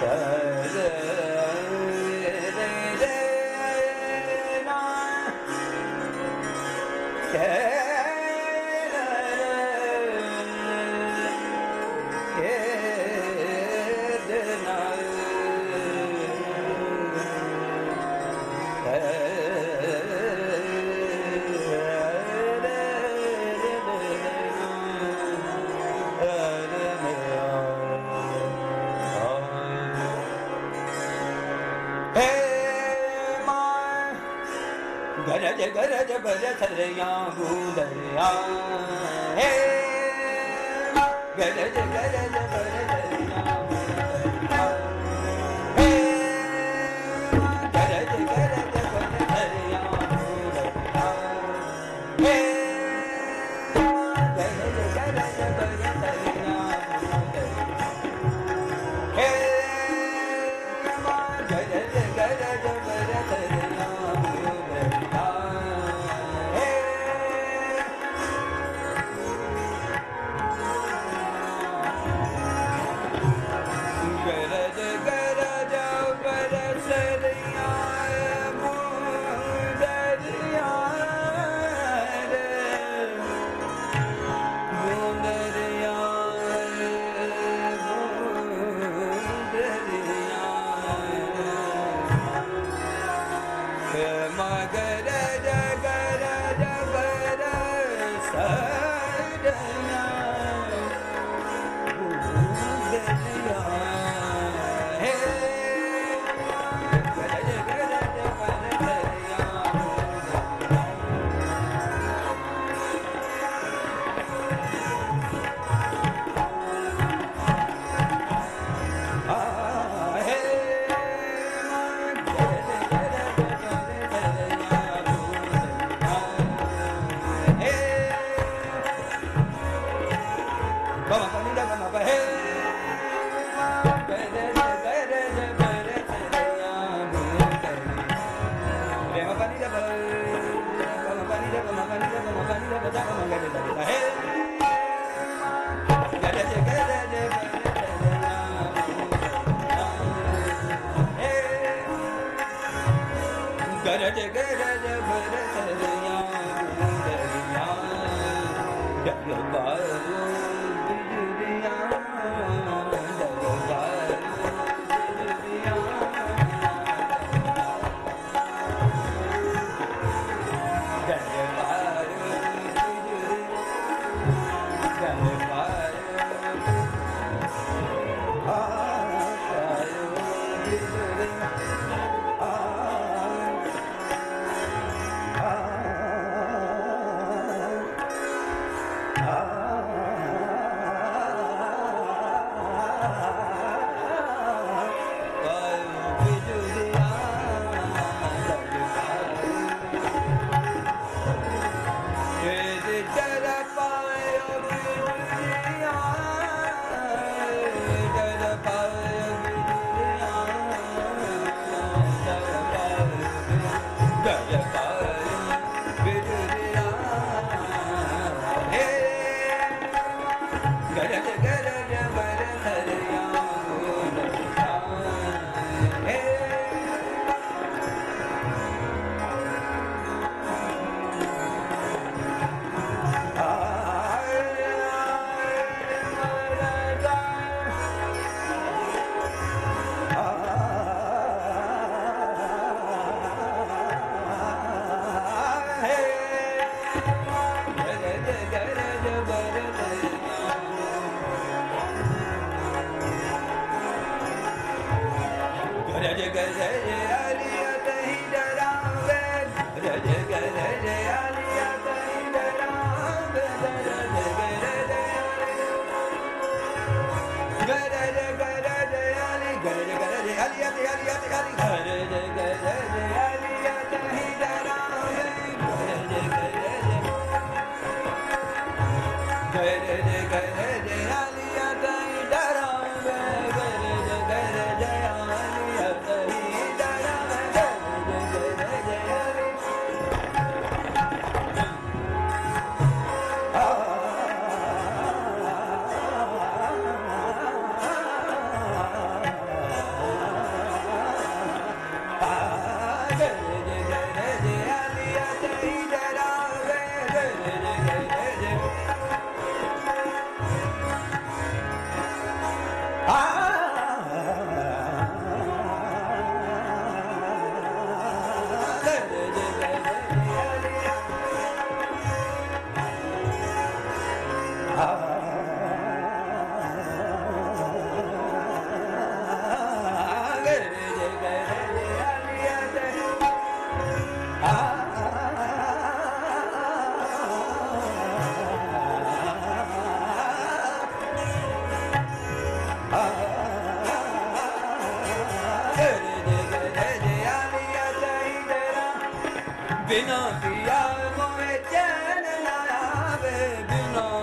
Yeah, yeah. hey जबर सरयाबूदरिया हे गर जगर जबर Yeah, yeah, yeah. My I? yeah. जग है Binati ya Muhyiddin la ya Binati.